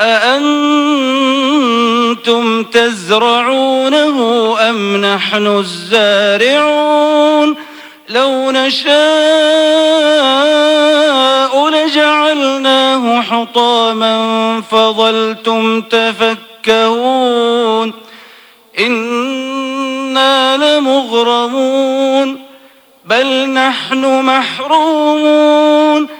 أأنتم تزرعونه أم نحن الزارعون؟ لو نشاء لجعلناه حطاما فظلتم تفكهون. إنا لمغرمون بل نحن محرومون.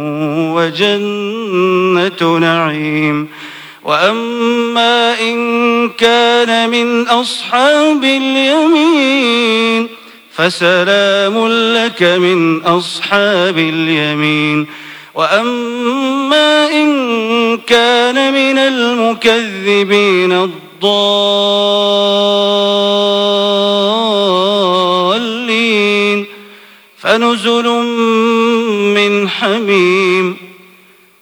وجنة نعيم. وأما إن كان من أصحاب اليمين فسلام لك من أصحاب اليمين. وأما إن كان من المكذبين الضالين فنزل من حميم.